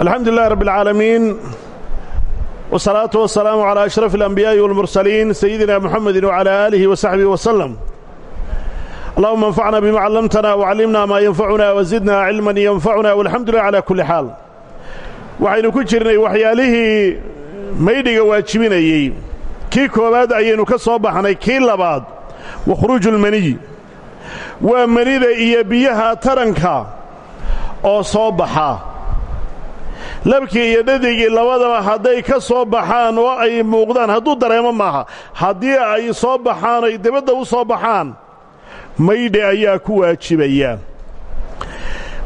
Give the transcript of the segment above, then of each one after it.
alxamdu lilahi rabb اlcaalamiin wsalaatu wasalaamu calaa ashraf alanbiyaa'i walmursaliin sayidina muxamedi wcalaa aalihi wasaxbihi waslem allahuma anfacna bima callamtana wcallimna maa yanfacuna wazidna cilman yanfacuna walxamdu lilah cala kulli xaal waxaynu ku jirnay waxyaalihii maydhiga waajibinayey. Kii koowaad ayaynu ka soo baxnay kii labaad wa khuruuju lmaniy waa manida iyo biyaha taranka oo soo baxa labkii iyo dhadigii labadaba hadday ka soo baxaan oo ay muuqdaan hadduu dareemo maaha haddii ay soo baxaan ay dibadda u soo baxaan maydhi ayaa ku waajibaya.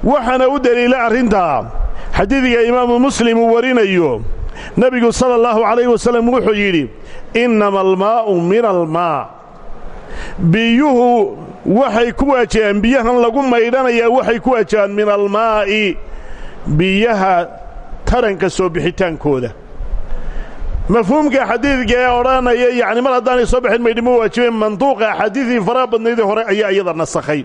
Waxaana u deliila arrintaa xadiidka imaamu muslim uu warinayo nebigu sala allahu calayh wasallam wuxuu yidhi innama almaa'u min almaa biyuhu waxay ku waajibaan biyahan lagu maydhanayaa waxay ku waajibaan min almaa'i biyaha taranka soo bixitaankooda. Mafhuumka xadiidka ee odhanaya yacni mar haddaanay soo baxin maydhi ma waajibeen manduuqa axaadiidii faraha badnaydii hore ayaa iyada nasakhay.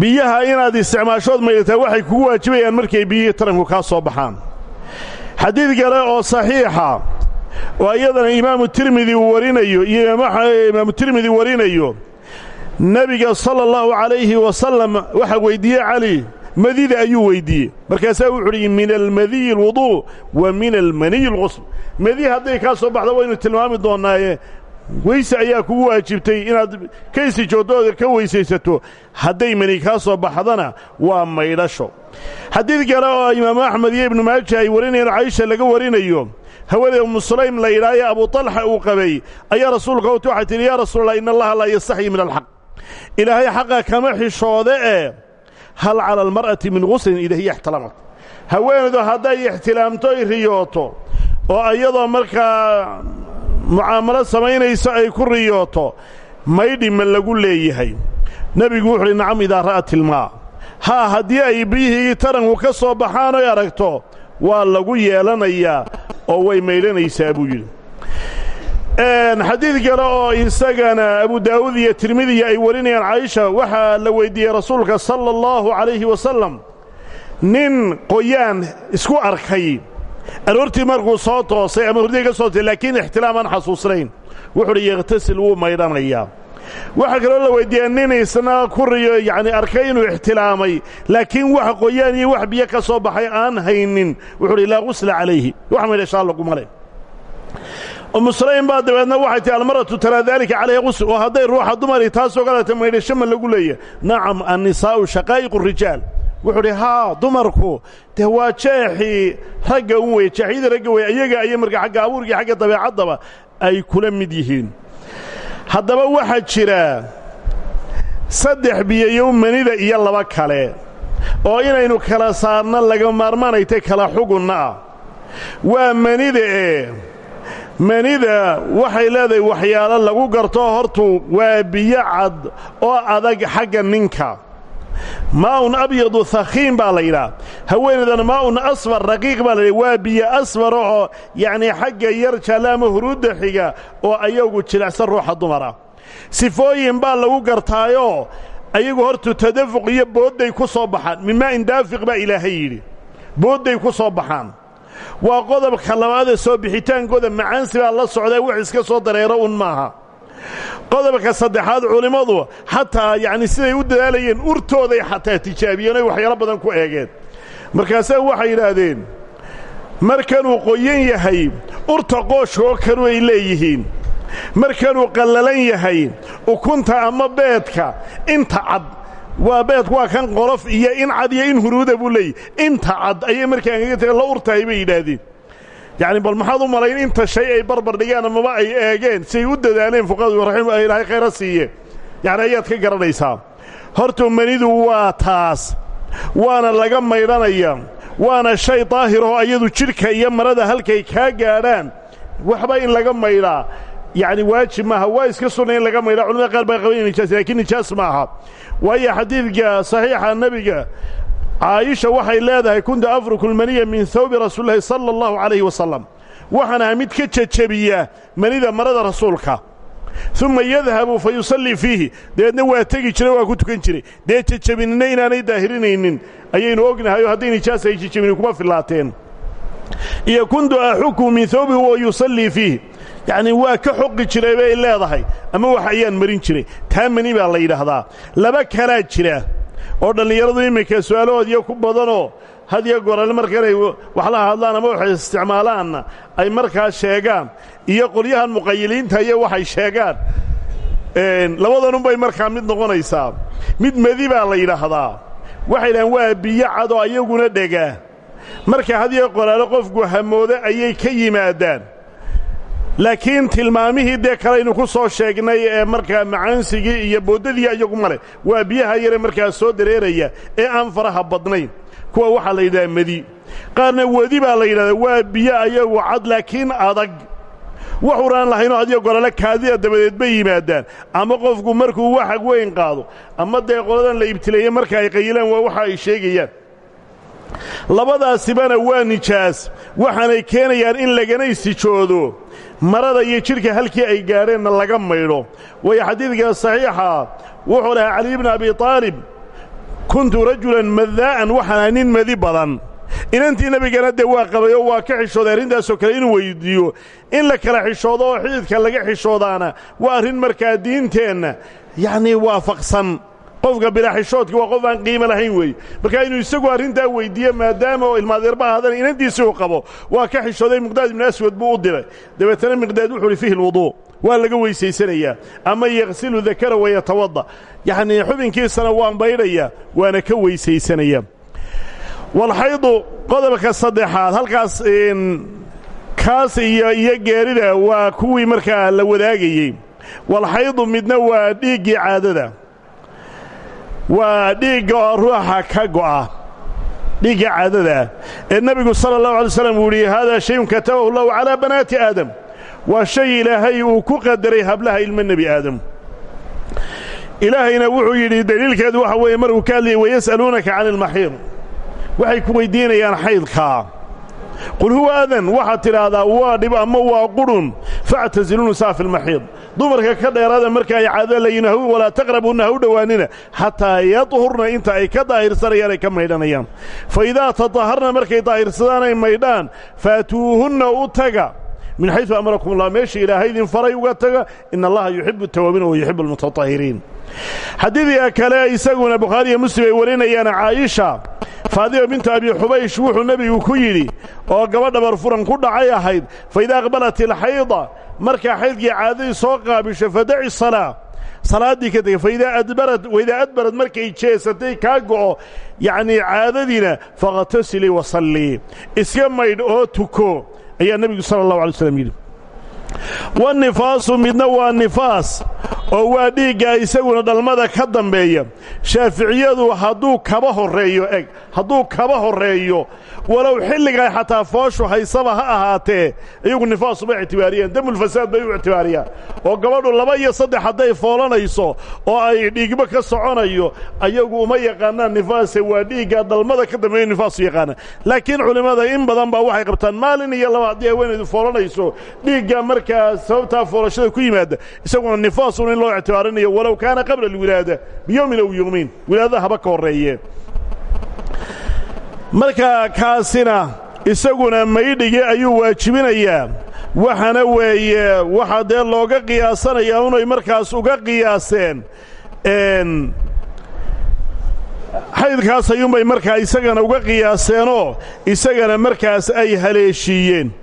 Biyaha inaad isticmaashood maydhataa waxay kugu waajibayaan markay biyihii taranku kaa soo baxaan. Xadiid kale oo saxiixa oo iyadana imaamu tirmidi uu warinayo iyo imaamu tirmidi warinayo nebiga sala allahu calayhi wasalam waxaa weyddiiyey cali madida ayuu weyddiiyey markaasaa wuxu uhi min almadiyi alwuduu wa min almaniyi alqusl madi hadday kaa soo baxda waynu tilmaami doonnaaye weyse ayaa kugu waajibtay inaad ka isijoodooda ka weysaysato. Hadday mani kaa soo baxdana waa maydhasho. Xadiid kale oo imaamu axmed iyo ibnu maaja ay warinayaan caisha laga warinayo hawada ummu sulaym la yidhaahaye abu talxa uu qabay ayaa rasuulka ut waxay tidhi yaa rasuulallah ina allaha laa yastaxyi min alxaq ilaahay xaqa kama xishoode ee hal cala almar'ati min guslin ida hiya ixtalamat haweenaydu hadday ixtilaamto ay riyooto oo iyadoo markaa mucaamalo samaynayso ay ku riyooto maydhi ma lagu leeyahay nebigu wuxu uhi nacam idaa ra'at ilmaa haa haddii ay biyihii taranku ka soo baxaan oy aragto waa lagu yeelanayaa oo way maydhanaysaa buu yidhi xadiid kale oo isagana abu daa'uud iyo tirmidiya ay warinayaan caayisha waxaa la weyddiiyey rasuulka sala allahu calayhi wasalam nin qoyaan isku arkay. Aroortii markuu soo toosay ama hurdii ka soo toosay laakiin ixtilaam aan wuxuu uhi yakhtasil wuu maydhanayaa waxaa kaloo la weyddiiyaa nin isna ku riyo yacni arkay inuu ixtilaamay laakiin wax qoyaan iyo wax biyo ka soo baxay aan haynin. Wuxuu uhi laa qusla calayhi. Wax maydhashaa laguma leh ummu sulaym baa dabeedna waxay tihi almaratu taraa daalika calayha qusl oo hadday ruuxa dumari taasoo kaleta maydhasho ma lagu leeyahy nacam annisaa'u shaqaa'iqu rijaal. Wuxuu udhi haa dumarku dee waa jeexii ragga un weye jeexyadii ragga weye iyaga ayay marka xagga abuurkii xagga dabeecaddaba ay kula mid yihiin. Haddaba waxaa jira saddex biyoyow manida iyo laba kale oo inaynu kala saarna laga maarmaanaytay kala xugunna ah. Waa manida ee manida waxay leedahay waxyaalo lagu garto hortu waa biyo cad oo adag xagga ninka. Maa'un abyadu hakhiin baa la yidhaha. Haweenaydana maa'un asfar raqiiq baa la yidhaha. Waa biyo asfar oo yacnii xagga yar jaalla ama huruudda xiga oo ayagu jilicsan ruuxa dumara. Sifooyin baa lagu gartaayoo ayagu hortu tadafuq iyo boodday ku soo baxaan. Min maa'in daafiq baa ilaahay yidhi. Boodday ku soo baxaan waa qodobka labaadee soo bixitaankooda macaansi baa la socdaa wax iska soo dareero un maaha. Qodobka saddexaad culimmadu xataa yacni siday u dadaalayeen urtooday xataa tijaabiyeen oy waxyaalo badan ku eegeen. Markaasaa waxay yidhaahdeen markanuu qoyan yahay urta qooshka oo kalu ay leeyihiin. Markanuu qallalan yahay ukunta ama beedka inta cad waa beedku waa kan qolof iyo in cad iyo in huruuda buu leeyahy inta cad ayay markaa angaga tagen la urtahay bay yidhaahdeen. Yacni bal maxaad u malayn inta shay ay barbar dhigaan amaba ay eegeen siay u dadaaleen fuqadu raxim ilaahay khayra siiye yacni ayaad ka garanaysaa. Hortu manidu waa taas. Waana laga maydhanaya. Waana shay daahiroo ayadu jidhka iyo marada halkay kaa gaadhaan. Waxba in laga maydhaa yacni waajib maaha waa iska sunna in laga maydhaa culamada qaar baa qaban nijaas laakiin nijaas maaha. Waayo xadiidka saxiixa nebiga caayisha waxay leedahay kuntu afruku lmaniya min hawbi rasuulilahi sala allahu calayhi wasalam waxaan ahaa mid ka jejebiya manida marada rasuulka. Uma yadhabu fa yusallii fiihi. Dabeedna waa tegi jiray waa ku tukan jiray. Dee jejabinina inaanay daahirinaynin. Ayaynu ognahay oo hadday nijaas ay jejabini kuma fillaateen iyo kuntu axuku min hawbihi wa yusallii fiih yacnii waa ka xoqi jiray bay leedahay ama wax ayaan marin jiray. Taa mani baa la yidhaahdaa. Laba kalaa jira oo dhallinyaradu iminka su'aalahoodiyo ku badanoo had iyo goral markanay wax la hadlaan ama waxay isticmaalaanna ay markaa sheegaan iyo qolyahan muqayiliinta iyo waxay sheegaan. Labadanunbay markaa mid noqonaysaa. Mid medi baa la yidhaahdaa. Waxay dhahaan waa biyo cadoo ayaguna dhegaa marka had iyo qoraalo qofku hamoodo ayay ka yimaadaan laakiin tilmaamihii dee kalaynu ku soo sheegnay ee markaa macaansigii iyo booddadii iyagu male waa biyaha yare markaa soo dareeraya ee aan faraha badnayn kuwa waxaa la yidhahdaa medi. Qaarna wedi baa la yidhahdaa waa biyo ayagu cad laakiin adag. Wax uraan lahaynoo hadiyo golole kaadida dabadeed bay yimaadaan. Ama qofku markuu waxag weyn qaado ama dee qoladan la ibtileeye marka ay qayilaan waa waxa ay sheegayaan labadaasibana waa nijaas. Waxaanay keenayaan in lagana istijoodo marada iyo jidhka halkii ay gaadheenna laga maydho waayo xadiidka saxiixa. Wuxuu dhahaa cali bni abi aalib kuntu rajulan madaa'an waxaana nin madi badan. Inantii nebigana dee waa qabay waa ka xishooday arrintaasoo kale inuu weyddiiyo in la kala xishoodo oo xididka laga xishoodaana waa arrin markaa diinteenna. Yacnii waafaqsan qofka bilaaxishoodka waa qof aan qiimo lahayn weeye markaa inuu isagu arrintaa weyddiiyo maadaama oo ilmaadeerbaha haddana inantiisii uu qabo waa ka xishooday miqdaad ibnu aswad buu u diray dabeetana miqdaad wuxuu uhi fihi lwuduu waa laga weysaysanayaa ama yaksilu dakara wayatawadda yacnii xubinkiisana waan baydhayaa waana ka weysaysanayaa walxaydu qodobka saddexaad halkaas kaas iyo iyo geerida waa kuwii markaa la wadaagayey. Walxaydu midna waa dhiiggii caadada waa dhiigga oo ruuxa ka go'a. Dhiigga caadadaah ee nebigu sala allahu alay slam uu yidhi haadaa shayun katabahu allahu calaa banaati shay ilaahay uu ku qadaray hablaha ilmo nebi aadam. Ilaahayna wuxuu yidhi deliilkeedu waxa weeye markuu ka hadlayay wayas'aluunaka cani ilmaxiid waxay ku weyddiinayaan xaydkaa qul huwa adan waxaad tidhaahdaa waa dhib ama waa qurhun factasilu nisaa fi lmaxiid dumarka ka dheeraada marka ay caadada layihin walaa taqrabuunna ha u dhowaanina xataa yadhurna inta ay ka daahirsanayaan ay ka maydhanayaan. Fa idaa tadaharna markay daahirsadaan ay maydhaan faatuuhunna u taga. Min xaysu amarakum allah meesha ilaahay idin faray uga taga ina allaha yuxibu atawaabiina wa yuxibu almutatahiriin xadiidka kale isaguna bukhaari iyo muslim ay warinayaan caayisha faadima bintu abi xubaysh wuxuu nebigu ku yidhi oo gabadha barfuran ku dhacay ahayd fa idaa aqbalat ilxayda markaa xaydkii caadadii soo qaabisho fadaci salaa. Salaaddii ka tegey faidaa adbarad waidaa adbarad markay jeesatay kaa go'o. Yacnii caadadiina fakhtasilii wasallii iska maydh oo tuko ayaa nebigu sala allahu alay slam yidhi wanifaasu midna waa nifaas oo waa dhiiggaa isaguna dhalmada ka dambeeya. Shaaficiyadu hadduu kaba horreeyo eg hadduu kaba horreeyo walow xilligay xataa fooshu haysaba ha ahaatee iyagu nifaas uma ictibaariyaan demulfasaad bay u ictibaariyaan. Oo gabadhu laba iyo saddex hadday foolanayso oo ay dhiigba ka soconayo ayagu uma yaqaanaan nifaase waa dhiiggaa dhalmada ka dambeeya nifaasu yaqaanaan laakiin culimmada in badan baa waxay qabtaan maalin iyo laba haddii haweenaydu foolanayso dhiigga markaa sababtaa foolashada ku yimaada isaguna nifaasun in loo ictibaarinayo walow kaana qabla alwilaada biyowmin aw yowmiin wilaadada haba ka marka kaasina isaguna maydhigii ayuu waajibinayaa waxaana weeye waxaa dee looga qiyaasanayaa unay markaas uga qiyaaseen xaydkaas ayuunbay markaa isagana uga qiyaaseenoo isagana markaas ay haleeshiiyeen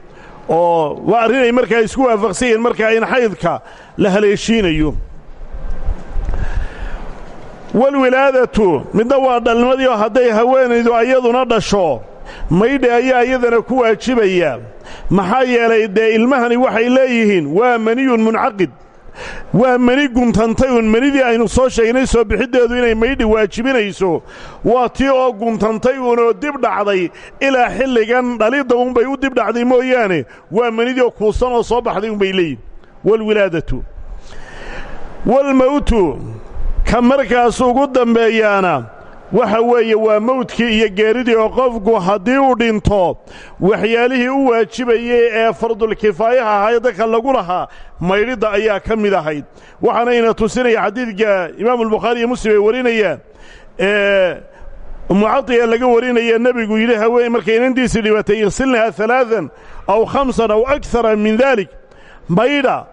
oo waa arrinay markaa isku waafaqsan yihiin markaa in xaydka la haleeshiinayo. Walwilaadatu midna waa dhalmadii oo hadday haweenaydu ayaduna dhasho maydha ayaa iyadana ku waajibaya. Maxaa yeelay dee ilmahani waxay leeyihiin waa maniyun muncaqid waa mani guntantay uun manidii aynu soo sheegnay soo bixiddeedu inay maydhi waajibinayso. Waa tii oo guntantay uunoo dib dhacday. Ilaa xilligan dhalidda unbay u dib dhacday mooyaane. Waa manidii oo kuusan oo soo baxday unbay leeyihiin walwilaadatu walmawtu ka markaas ugu dambeeyaana waxa weeye waa mawdkii iyo geeridii oo qofku haddii uu dhinto waxyaalihii u waajibayey ee fardulkifaayaha ahayd dadka lagu lahaa maydhidda ayaa ka mid ahayd. Waxaanayna tusinaya xadiidka imaamulbukhaari iyo muslim ay warinayaan mucadiya laga warinaya nebigu yidhi haween markay inantiisii dhibatay irsilnaha alaaan aw khamsan aw akara min dalik maydha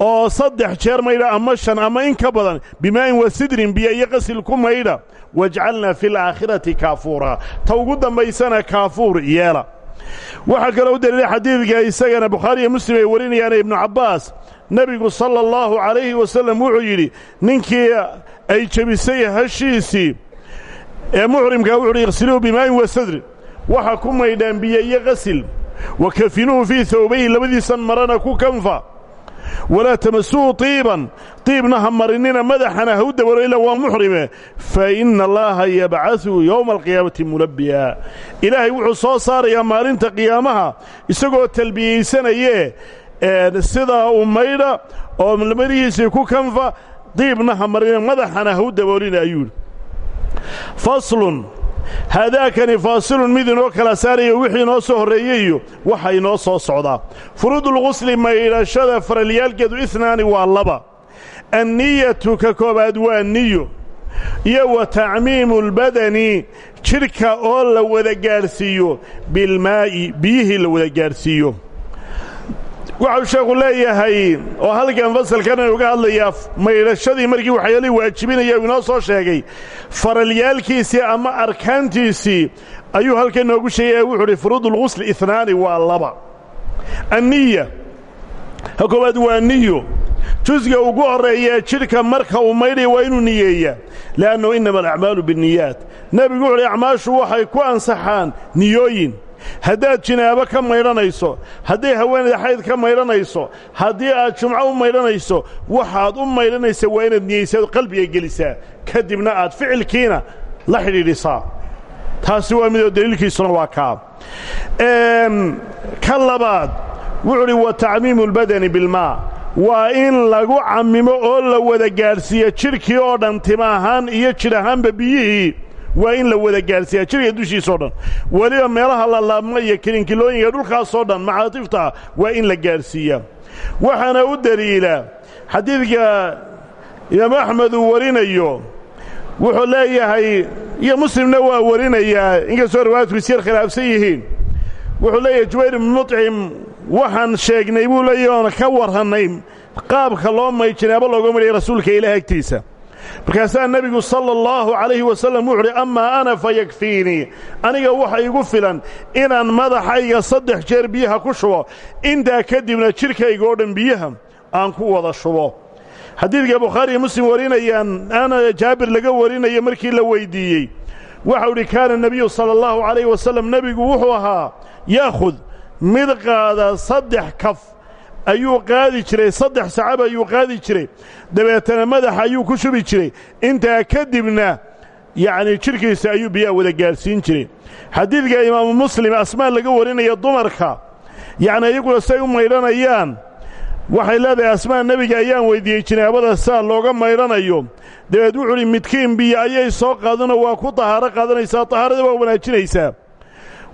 oo saddex jeer maydha ama shan ama in ka badan bimaa'in wa sidrin biyo iyo qasil ku maydha wajcalna fi alaakhirati kaafuura. Ta ugu dambaysana kaafuur yeela. Waxaa kaloo u daliilay xadiidka isagana bukhaari iyo muslim ay warinayaan ibnu cabbaas. Nebigu sala allahu calayhi wasallam wuxuu yidhi ninkii ay jebisay hashiisii ee muxrimkaa wuxuuhi iqsiluuhu bimaa'in wa sadrin waxa ku maydhaan biyo iyo qasil wa kafinuuhu fii hawbayhi labadiisan marana ku kanfa walaa tamasuuhu tiiban. Tiibna ha marinina madaxana ha u dabalo ilaa waa muxrime. Fa inna allaaha yabcadu yowma alqiyaamati mulabbiya. Ilaahay wuxuu soo saarayaa maalinta qiyaamaha isagoo talbiyaysanayee sidaa u maydha oo marihiisii ku kanfa diibna ha marina madaxana ha u daboolina ayuuhi haadaakani faasilun mid inoo kala saaraya wixii inoo soo horreeyey iyo waxa inoo soo socdaa furuudulqusli maydhashada faralyaalkeedu ihnaani waa laba anniyatu ka koobaad waa niyo iyo wa tacmiimu lbadani jidhka oo la wada gaadhsiiyo bilmaa'i biyihii la wada gaadhsiiyo waxau sheekhu leeyahay oo halkan fasalkana uga hadlayaa maydhashadii markii waxyaalihii waajibinaya uu inoo soo sheegay faralyaalkiisii ama arkaantiisii ayuu halkan inoogu sheegaya wuxuu uhi furuudulqusli ihnaani waa laba. Anniya ka koowaad waa niyo jusga ugu horreeya jidhka marka uu maydhaya waa inuu niyeeyaa. Le'annahu innama alacmaalu binniyaat nebigu wuxu uhi acmaashu waxay ku ansaxaan niyooyin haddaad jinaabo ka maydhanayso hadday haweenayda xayd ka maydhanayso haddii aad jumco u maydhanayso waxaad u maydhanaysa waa inaad niyeysaad qalbiga gelisaa. Ka dibna aad ficilkiina la xidhiidhisaa. Taasi waa midoo daliilkiisuna waa kaa ka labaad wuxuu udhi wa tacmiimu اlbadani bilmaa waa in lagu cammimo oo la wada gaadhsiiya jidhkii oo dhan tima ahaan iyo jidh ahaanba biyihii waa in la wada gaadhsiiyaa jidhka dushiisao dhan. Weliba meelaha la laabma iyo kilinkilooyinka dhulkaasoo dhan macaatifta waa in la gaadhsiiyaa. Waxaana u deliila xadiidka imaam axmed uu warinayo. Wuxuu leeyahay iyo muslimna waa warinayaa inkastoo riwaayadku isyar khilaafsan yihiin. Wuxuu leeyahay jubayr ibnu muطcim waxaan sheegnay buu leeyahy ka warrannay qaabka loo may jinaabo looga midhaya rasuulka ilaah agtiisa markaasaa nebigu sala allahu calayhi wasallam wuxu uhi amaa ana fa yakfiinii aniga waxa igu filan inaan madaxayga saddex jeer biyaha ku shubo intaa kadibna jidhkayga oo dhan biyaha aan ku wada shubo. Xadiidka bukhaariiyo muslim warinayaan ana jaabir laga warinayo markii la weyddiiyey waxau idhi kaana nebiyu sala allahu calayhi wasallam nebigu wuxuu ahaa yaakhud mid qaada saddex kaf ayuu qaadi jiray saddex sacab ayuu qaadi jiray dabeetana madaxa ayuu ku shubi jiray. Intaa kadibna yacnii jidhkiisa ayuu biyaha wada gaadhsiin jiray. Xadiidka imaamu muslim asmaa laga warinaya dumarka yacni iyaguna say u maydhanayaan waxay leedahay asmaa nebiga ayaan weyddiiyey jinaabada saa looga maydhanayo dabeed wuxuu midkiin biyo ayay soo qaadanoo waa ku tahaaro qaadanaysaa tahaarada waa wanaajinaysaa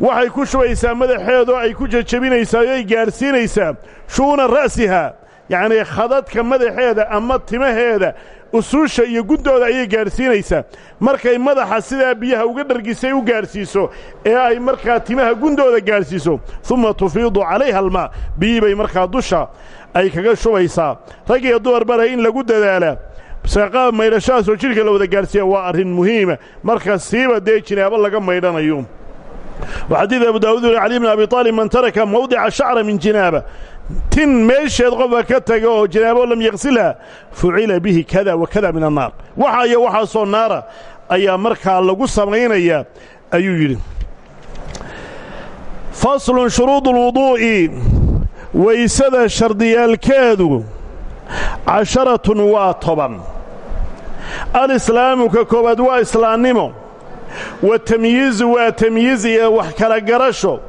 waxay ku shubaysaa madaxeedoo ay ku jejebinaysaa oo ay gaadhsiinaysaa shu'una ra'siha. Yacnii khadadka madaxeeda ama timaheeda usuusha iyo guddooda ayay gaadhsiinaysaa markay madaxa sidaa biyaha uga dhargisay u gaadhsiiso ee ay markaa timaha gundooda gaadhsiiso uma tufiidu calayha almaa biyii bay markaa dusha ay kaga shubaysaa rag iyo dumar bara in lagu dadaalaa saqaab maydhashahaasoo jidhka la wada gaadhsiiya waa arrin muhiima. Marka siiba dee jinaabo laga maydhanayo وxadiid abu daawud uli cali bn abi طaalib man taraka mawdica shacra min jinaaba. Tin meesheed qofka ka taga oo jinaabo lam yaqsilha fucila bihi kada wa kada min annaar. Waxaa iyo waxaasoo naara ayaa markaa lagu samaynayaa ayuu yidhi. Faslun shuruudu lwuduu'i waysada shardiyaalkeedu casharatun waa toban. Alislaamu ka koowaad waa islaannimo wa tamyiizu waa tamyiiz iyo wax kala garasho.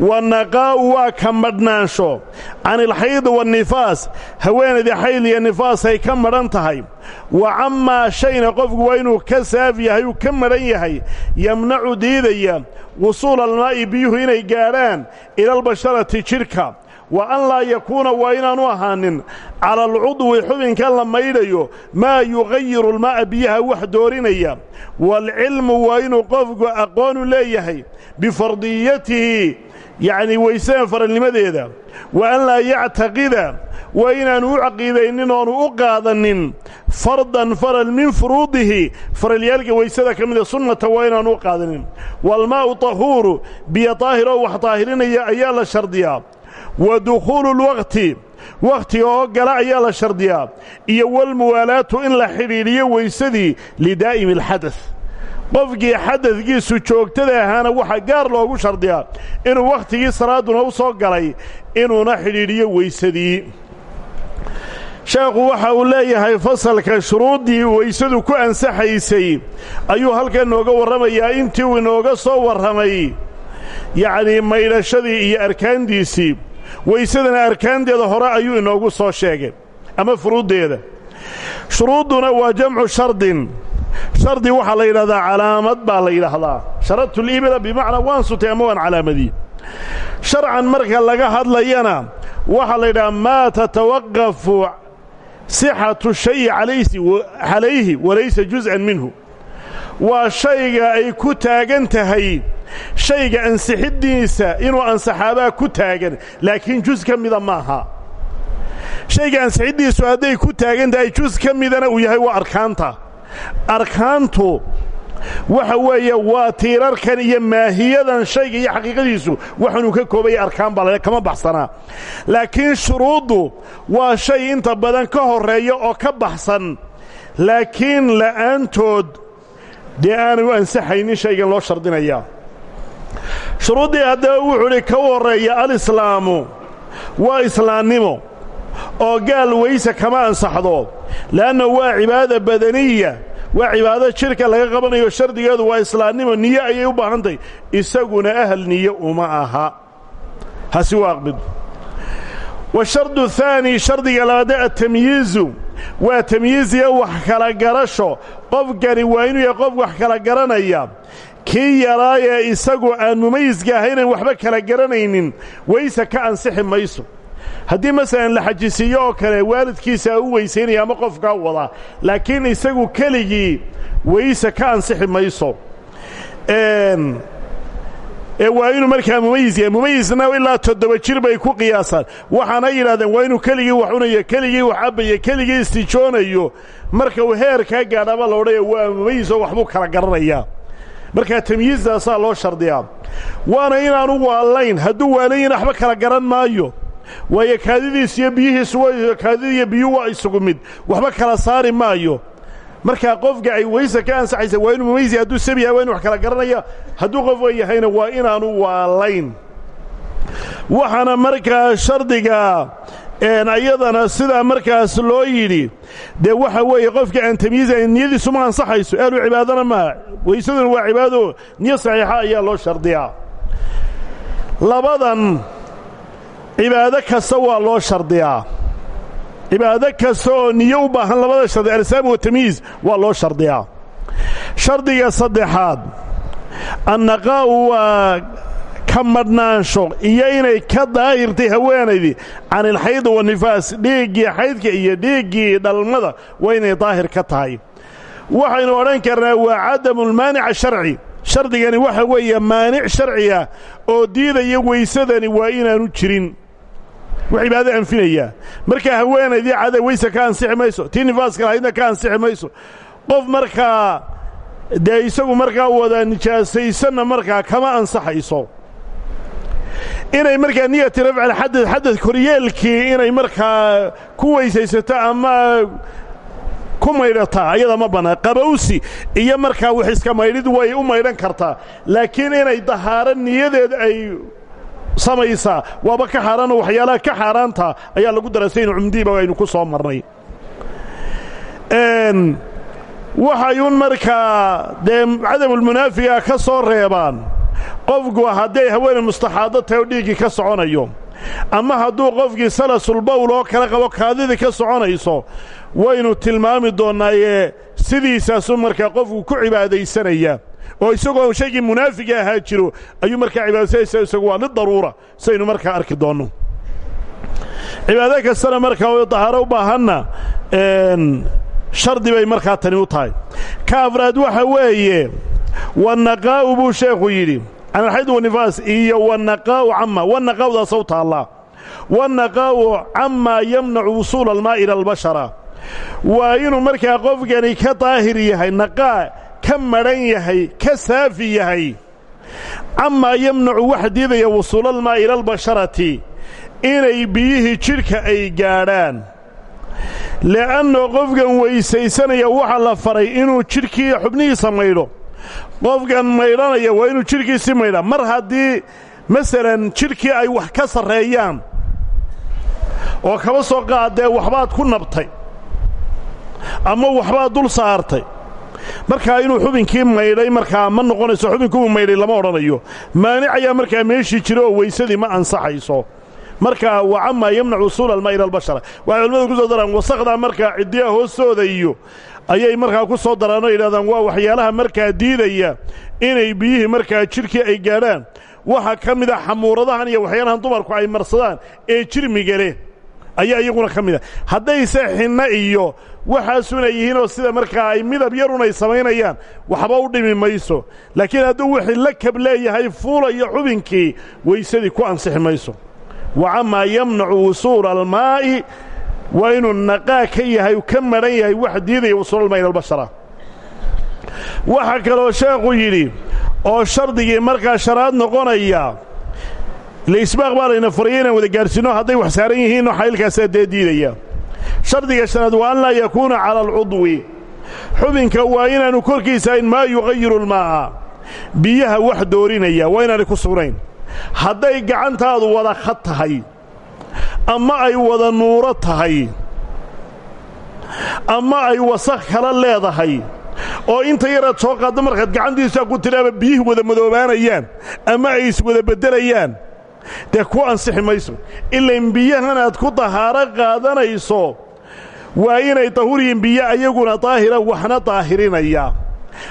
Wa naqaa'u waa ka madhnaansho can ilxayd waannifaas haweenaydii xayd iyo nifaas ay ka madhan tahay. Wa camaa shayna qofku waa inuu ka saaf yahay uu ka madhan yahay. Yamnacu diidaya wusuula almaa'i biyuhu inay gaadhaan ilalbasharati jidhka wa an laa yakuuna waa inaanu ahaanin cala alcudwi xubinka la maydhayo maa yugayiru almaa'a biyaha wax doorinaya. Waalcilmu waa inuu qofku aqoonu leeyahay bifardiyatihi yacnii weysada faralnimadeeda. Wa an laa yactaqida waa inaanu u caqiidaynin oonu u qaadanin fardan faral min furuudihi. Faralyaalka weysada ka mida sunnata waa inaanu u qaadanin. Waalmaa'u tahuuru biyo daahiroo wax daahirinaya ayaa la shardiyaa wa dukhuulu lwaqti. Wakhtiga oo gala ayaa la shardiyaa. Iyo walmuwaalaatu in la xidhiidhiyo weysadii lidaa'imi alxadas qofkii xadadkiisu joogtada ahaana waxaa gaar loogu shardiyaa inuu wakhtigii salaadduna u soo galay inuuna xidhiidhiyo weysadii sheekhu waxa uu leeyahay fasalka shuruuddii weysadu ku ansaxaysay ayuu halkan nooga warramayaa. Intii uu inooga soo warramay yacnii maydhashadii iyo arkaandiisii weysadana arkaanteeda hore ayuu inoogu soo sheegay ama furuuddeeda. Shuruudduna waa jamcu shardin. Shardi waxaa la yidhahdaa calaamad baa la yidhaahdaa sharadtulibila bimacnaa waan sutay ama waan calaamadii. Sharcan marka laga hadlayana waxaa la yidhahaa maa tatawaqafu sixatu shayi calayhi walaysa jus'an minhu waa shayga ay ku taagan tahay. Shayga ansixiddiisa inuu ansaxaabaa ku taagan laakiin jus ka mida maaha. Shayga ansixiddiisu hadday ku taagan tahay jus ka midana uu yahay waa arkaanta. Arkaantu waxa weeye waa tiirarkan iyo maahiyadan shayga iyo xaqiiqadiisu waxaanuu ka koobaya arkaan baa kama baxsanaa. Laakiin shuruuddu waa shay inta badan ka horreeya oo ka baxsan. Laakiin la'aantood dee aanay u ansaxaynin shaygan loo shardinayaa shuruuddii haddaba wuxuu idhi ka horreeya alislaamu waa islaannimo oo gaal weyse kama ansaxdo le'anna waa cibaada badaniya waa cibaado jidhka laga qabanayo shardigeedu waa islaannimo niye ayay u baahantahy isaguna ahal niye uma aha. Hasi waa aqbid. Washardu haani shardiga labaade atamyiizu waa tamyiiziya wax kala garasho. Qofkani waa inuu yahay qof wax kala garanaya. Kii yaraa isagu aan mumayiska ahaynan waxba kala garanaynin. Weyse ka ansixi mayso. Haddii masalan la xajisiiyo oo kale waalidkiisa u weysaynaya ama qofkaa wada. Laakiin isagu keligii weyse ka ansixi mayso ee waa inuu markaa mumayis yahay. Mumayisna ilaa toddoba jir bay ku qiyaasaan. Waxaana yidhahdeen waa inuu keligii wax cunayo keligii wax cabbayo keligii istijoonayo marka uu heerkaa gaadhaba la odhaya waa mumayisoo waxbuu kala garanayaa. Markaa tamyiizdaasaa loo shardiyaa. Waana inaanu waalayn hadduu waalayina waxba kala garan maayo. Waayo kaadidiis iyo biyihiisu wa kaadidiiyo biyuu waa isugu mid. Waxba kala saari maayo markaa qofka ay weyse ka ansaxaysa waa inuu mumayis hadduu sabi yahay waa inu wax kala garanaya. Hadduu qof yahayna waa inaanu waalayn. Waxaana markaa shardiga ayadana sidaa markaas loo yidhi dee waxa weeye qofka aan tamyiizayn niyadiisu ma ansaxayso ahlu cibaadana maaha weysaduna waa cibaado niyo saxiixa ayaa loo shardiyaa. Labadan cibaado kasta waa loo shardiyaa cibaado kasta oo niyo u baahan labada shardi alsaam wa tamyiiz waa loo shardiyaa. Shardiga saddexaad annaqaa'u waa ka madhnaansho iyo inay ka daahirtay haweenaydii can ilxayd wanifaas dhiiggii xaydka iyo dhiiggii dhalmada waa inay daahir ka tahay. Waxaynu odhan karnaa waa cadamulmaanic sharci. Shardigani waxa weeye maanic sharci ah oo diidaya weysadani waa inaanu jirin wax cibaado anfinayaa markaa haweenaydii cada weyse ka ansixi mayso tii nifaaska lahaydna ka ansixi mayso qof markaa dee isagu markaa wada nijaasaysanna markaa kama ansaxayso. Inay markaa niyati rafci alxadad xadad koryeelkii inay markaa ku weysaysato ama ku maydhataa ayada ma bannaan qabowsi iyo markaa wax iska maydhid way u maydhan kartaa. Laakiin inay dahaaro niyadeed ay samaysaa waaba ka xaaraanoo waxyaalaha ka xaaraanta ayaa lagu darasaynu cumdiiba aynu ku soo marnay. Waxayuun markaa dee cadamulmunaafiga ka soo reebaan. Qofku hadday haweeney mustaxaado tahay oo dhiiggii ka soconayo ama hadduu qofkii salasulbowl oo kale qabo kaadidii ka soconayso waynu tilmaami doonnaayee sidiisaasu markaa qofku ku cibaadaysanaya oo isagoo shaygii munaafiga ahaa jiro ayuu markaa cibaadaysanaysa isagu waa lidaruura saynu markaa arki doonno. Cibaado kastana markaa oo dahaaro u baahanna shardi bay markaa tani u tahay. Ka afraad waxa weeye wanaqaa'u buu sheekhu yidhi can alxayd wanifaas iyo wanaqaa'u cama wanaqaa'udaas u taallaa wanaqaa'u camaa yamnacu wusuula almaa'i ila albashara. Waa inuu markaa qofkani ka daahir yahay naqaa ka madhan yahay ka saafi yahay. Camaa yamnacu waxa diidaya wusuulalmaa'i ila albasharati inay biyihii jidhka ay gaadhaan. Le'anno qofkan weysaysanaya waxa la faray inuu jidhkii xubnihiisa maydho. Qofkan maydhanaya waa inuu jidhkiisii maydhaa mar haddii masalan jidhkii ay wax ka sarreeyaan oo kaba soo qaadee waxbaad ku nabtay ama waxbaad dul saartay markaa inuu xubinkii maydhay markaa ma noqonayso xubinkuu maydhay lama odhanayo. Maanic ayaa markaa meeshii jira oo weysadii ma ansaxayso. Markaa wa camaa yamnacu usuula almaa ila albashara waxay culimmadu ku soo daraan wasakdaa markaa ciddiyaha hoostooda iyo ayay markaa ku soo daraan oo yidhahdaan waa waxyaalaha markaa diidaya inay biyihii markaa jidhkii ay gaadhaan. Waxa ka mid a xamuuradahan iyo waxyaalahan dumarku ay marsadaan ee jirmiga leh ayaa iyaguna ka mid a. Haddayse xinno iyo waxaasuna yihiinoo sida markaa ay midab yarun ay samaynayaan waxba u dhimi mayso. Laakiin hadduu wixii la kab leeyahay fuulayo xubinkii weysadii ku ansixi mayso. Wa camaa yamnacu wusuula almaa'i waa inuu naqaa ka yahay ka madhan yahay wax diidaya wusuulalmaa ila albashara. Waxaa kaloo sheekhu yidhi oo shardigii markaa sharaad noqonaya ile isbaaq baa layna furaya inaan wada gaadhsiinno hadday wax saaran yihiinoo xaylkaasaa dee diidaya. Shardiga shanaad waa an laa yakuuna cala alcudwi. Xubinka waa inaannu korkiisa ayn maa yuqayiru almaa'a. Biyaha wax doorinaya waa inaanay ku sugnayn. Hadday gacantaadu wada khad tahay ama ay wada nuuro tahay ama ay wasakh kala leedahay oo inta yaraad soo qaaddo markaad gacantiisaa ku tidhaaba biyihii wada madoobaanayaan ama ay iswada beddelayaan dee ku ansixi mayso. Ilain biyahan aad ku dahaaro qaadanayso waa inay tahuryiin biyo ayaguna daahira waxna daahirinaya.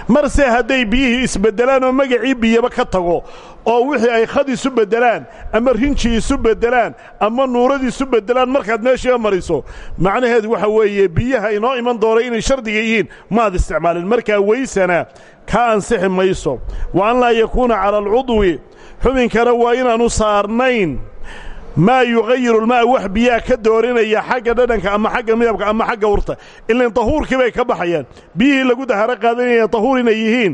Marse hadday biyihii isbeddelaan oo magacii biyaba ka tago oo wixii ay khad isu beddelaan ama rinji isu beddelaan ama nuurad isu beddelaan markaad meeshiiba mariso macnaheedu waxa weeye biyaha inoo iman doona inay shardiga yihiin maad isticmaalin. Markaa weysana ka ansixi mayso. Wa an laa yakuuna cala alcudwi xubinkana waa inaannu saarnayn maa yuqayiru lmaa wax biyaha ka doorinaya xagga dhadhanka ama xagga midabka ama xagga urta. Ilan tahuurkii bay ka baxayaan. Biyihii lagu daharo qaadanaya tahuur inay yihiin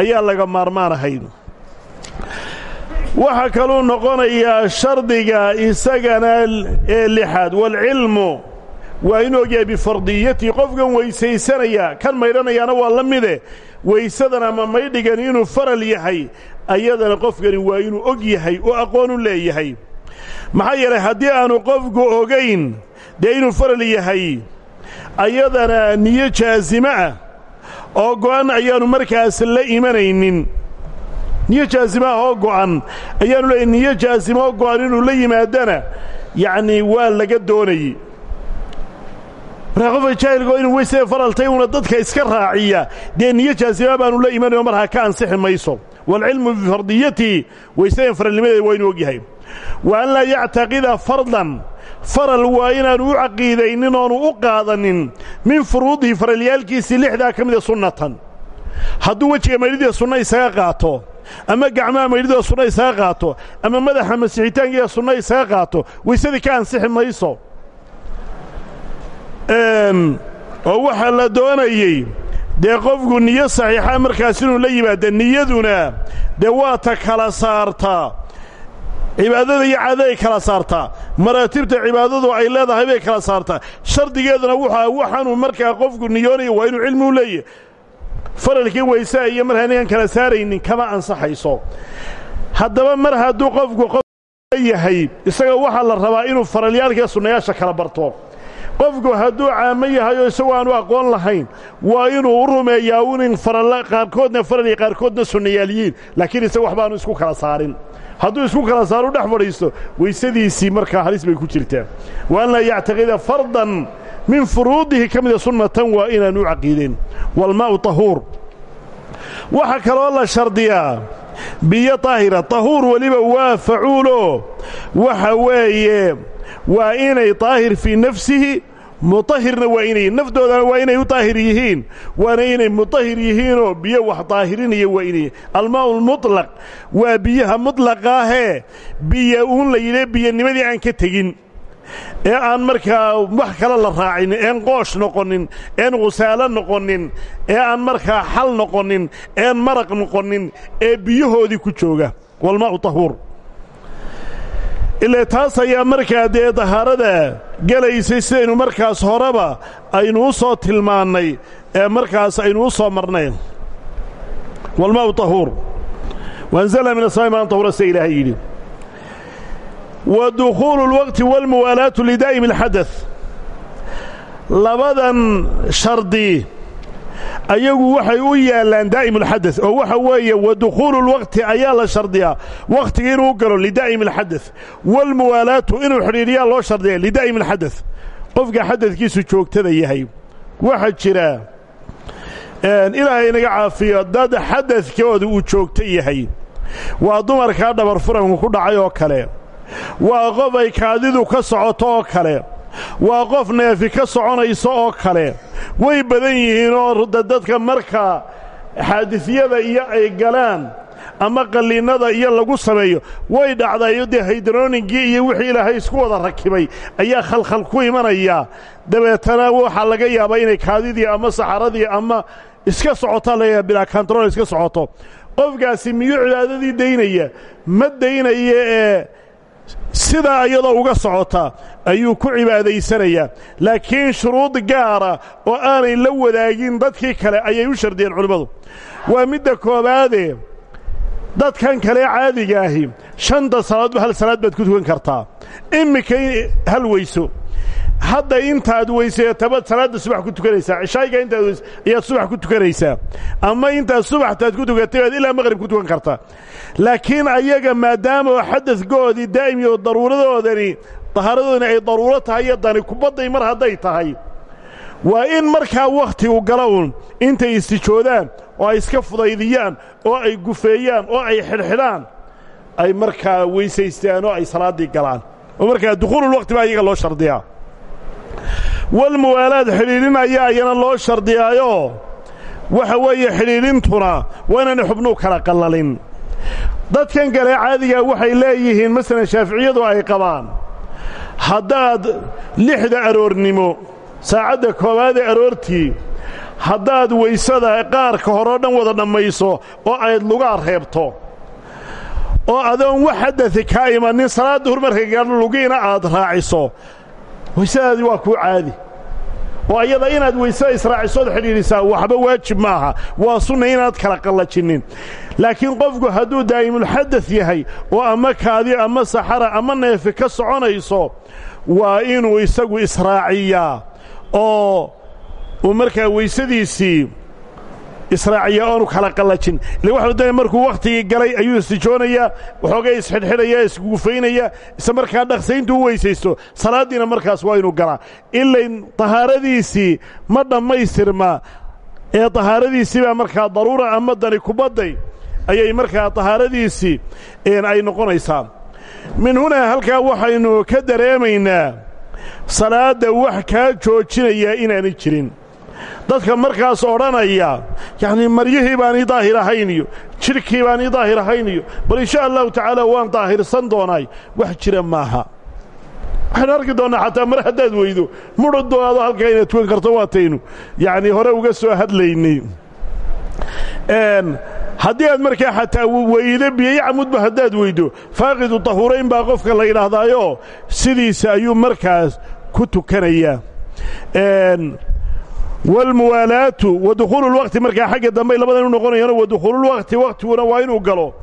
ayaa laga maarmaanahayd waxaa kaluu noqonayaa shardiga isagana ee lixaad waalcilmu waa inuu ogyahay bifardiyatihi qofkan weysaysanaya kan maydhanayaana waa la mide. Weysadan ama maydhigan inuu faral yahay ayadana qofkani waa inuu og yahay oo aqoon u leeyahay. Maxaa yeelay haddii aanu qofku ogayn dee inuu faral yahay ayadana niyo jaasimo ah oo go'an ayaannu markaas la imanaynin. Niyo jaasimo ah oo go'an ayaanu leeyahy niyo jaasimo oo go'an inuu la yimaadana yacnii waa laga doonayey markaa qofka jaahilka oo inuu weysada faraltay uuna dadka iska raaciya. Dee niyo jaasima baanu la imanayo markaa ka ansixi mayso. Waalcilmu bifardiyatihi weysadan faralnimadeeda waa inuu og yahay. Wa an laa yactaqida fardan. Faral waa inaanu u caqiidaynin oonu u qaadanin. Min furuudihi faralyaalkiisii lixdaa ka mida sunnatan. Hadduu wejiga maydhidii sunna isaga qaato ama gacmaha maydhidoo sunna isaga qaato ama madaxa masixitaankiida sunna isaga qaato weysadii ka ansixi mayso oo waxaa la doonayey dee qofku niyo saxiixa markaas inuu la yimaada niyaduna dee waa ta kala saartaa cibaadada iyo caadaday kala saartaa maraatibta cibaadadu ay leedahay bay kala saartaa shardigeeduna wuxua waxaanuu markaa qofku niyoonayo waa inuu cilmi u leeyahy faralkii weysaa iyo markaa ninkan kala saaraynin kama ansaxayso. Haddaba mar hadduu qofku qof yahay isaga waxaa la rabaa inuu faralyaalkiiyo sunnayaasha kala barto qofku hadduu caamo yahay oo isagoo aanu aqoon lahayn waa inuu u rumeeyaa unin faralla qaarkoodna faral iyo qaarkoodna sunnayaaliyiin laakiin isaga waxbaanu isku kala saarin. Hadduu isku kala saaru dhex fadhiisto weysadiisii markaa halis bay ku jirtaa. Wa an laa yactaqida fardan min furuudihi ka mida sunnatan waa inaanu u caqiideen walmaa'u tahuur. Waxaa kaloo la shardiyaa biyo taahira tahuur weliba waa facuulo. Waxa weeye waa inay taahir fii nafsihi mutahirna waa inay nafdoodana waa inay u daahir yihiin waana inay mutahir yihiinoo biyo wax daahirinaya waa inay almaa'u lmutlaq waa biyaha mutlaqaahee biyo uun la yidhi biyonimadii aan ka tegin ee aan markaa wax kale la raacin een qoosh noqonin een qusaalo noqonin ee aan markaa xal noqonin een maraq noqonin ee biyahoodii ku jooga walmaa'u tahuur ilaa taas ayaa markaa dee dahaarada gelaysay sidaynu markaas horeba aynuu soo tilmaannay ee markaas aynuu soo marnayn walmaa'u tahuur. Waanzalna min asmaai maan tahuura sida ilaahay yidhi. Wa dukhuulu alwaqti walmuwaalaatu lidaa'imi alxadat labadan shardi ayagu waxay u yaalaan daa'im alxadas oo waxa weeye wa dukhuulu اlwaqti ayaa la shardiyaa. Wakhtiga inuu galo lidaa'im alxadas waalmuwaalaatu inuu xidhiidhiyaa loo shardiya lidaa'im alxadas qofka xadadkiisu joogtada yahay. Waxaa jira ilaahay inaga caafiyo dad xadadkooda uu joogto yahay. Waa dumarkaa dhabar furanku ku dhacay oo kale. Waa qof ay kaadidu ka socoto oo kale waa qof neefi ka soconayso oo kale. Way badan yihiin oo dadka markaa xaadisiyada iyo ay galaan ama qalliinnada iyo lagu sameeyo way dhacdayo dee haydrooningii iyo wixii ilaahay isku wada rakibay. Ayaa khalkhal ku imanaya. Dabeetana waxaa laga yaabaa inay kaadidii ama saxaradii ama iska socotaa laga bilaa kantarool iska socoto. Qofkaasi miyuu cibaadadii daynaya? Ma daynaya ee sidaa iyadoo uga socota ayuu ku cibaadaysanayaa laakiin shuruud gaara oo aanay la wadaagin dadkii kale ayay u shardiyeen culimmadu. Waa midda koowaade dadkan kale caadiga ahi shanta salaadoodba hal salaad baad ku tukan kartaa. Immika hal weyso hadda intaad weyseetabad salaadda subax ku tukanaysaa cishaayiga intaad weyse ayaad subax ku tukanaysaa. Ama intaad subaxtaad ku tukatay baad ilaa maqrib ku tukan kartaa laakiin ayaga maadaama oo xadadkoodii daa'imi oo daruuradoodani dahaaradoodani ay daruuro tahay iyo dani kubadday mar hadday tahay waa in markaa wakhtigu galown intay istijoodaan oo ay iska fudaydiyaan oo ay gufeeyaan oo ay xidhxidhaan ay markaa weysaystaan oo ay salaaddii galaan. Oo markaa dukhuululwaqti baa iyaga loo shardiyaa walmuwaalaad xidhiidhin ayaa ayana loo shardiyaayo. Waxa weeye xidhiidhintuna waa inaanay xubnuu kala qallalin. Dadkan kale caadigaa waxay leeyihiin masalan shaaficiyadu ay qabaan. Haddaad lixda aroornimo saacadda koowaadee aroortii haddaad weysada qaarka horeo dhan wada dhammayso oo ayd lugaa reebto oo adoon wax xadadi kaa imanin salaadda hurmarka gaadho lugiina aad raaciso weysadaadii waa kuu caadi. Oo ayada inaad weysada israacisood xidhiidhisaa waxba waajib maaha. Waa sunna inaad kala qallajinnin laakiin qofku hadduu daa'imulxadad yahay oo ama kaadi ama saxara ama neefi ka soconayso waa inuu isagu israaciyaa. Oo uu markaa weysadiisii israaciyaa oonu kala qallajin ille waxau doonaya markuu wakhtigii galay ayuu istijoonayaa waxoogay isxidhxidhayaa isgufaynayaa isla markaa dhaqsayntuu u weysaysto. Salaaddiina markaas waa inuu galaa. Ilayn tahaaradiisii ma dhammaystirma ee tahaaradiisii baa markaa daruura ama dani kubadday ayay markaa tahaaradiisii ay noqonaysaa. Min hunaa halkaa waxaynu ka dareemaynaa salaadda wax kaa joojinayaa inaanay jirin dadka markaas odhanaya yacnii maryihii baan ii daahir ahayn iyo jidhkii baan ii daahir ahayn bal insha allahu tacaala waan daahirsan doonaay wax jira maaha. Waxaynu arki doonnaa xataa mar haddaad weydo mudha doonaado halkaa inaad tukan karto waataynu yacnii hore uga soo hadlaynay haddii aad markaa xataa weydo biyoyo camudba haddaad weydo faaqidu tahuurayn baa qofka la yidhaahdaayo sidiisa ayuu markaas ku tukanayaa walmuwaalaatu wa dukhuululwaqti markaa xagga dambey labadan u noqonayaano wa dukhuululwaqti wakhtiguna waa inuu galo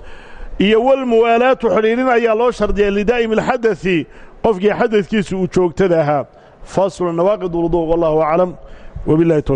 iyo walmuwaalaatu xidhiidhin ayaa loo shardiyaa lidaa'imi alxadadi qofkii xadadkiisa uu joogtada ahaa faslu nawaaqid ulwudu wallahu aclam wabillahi towfiq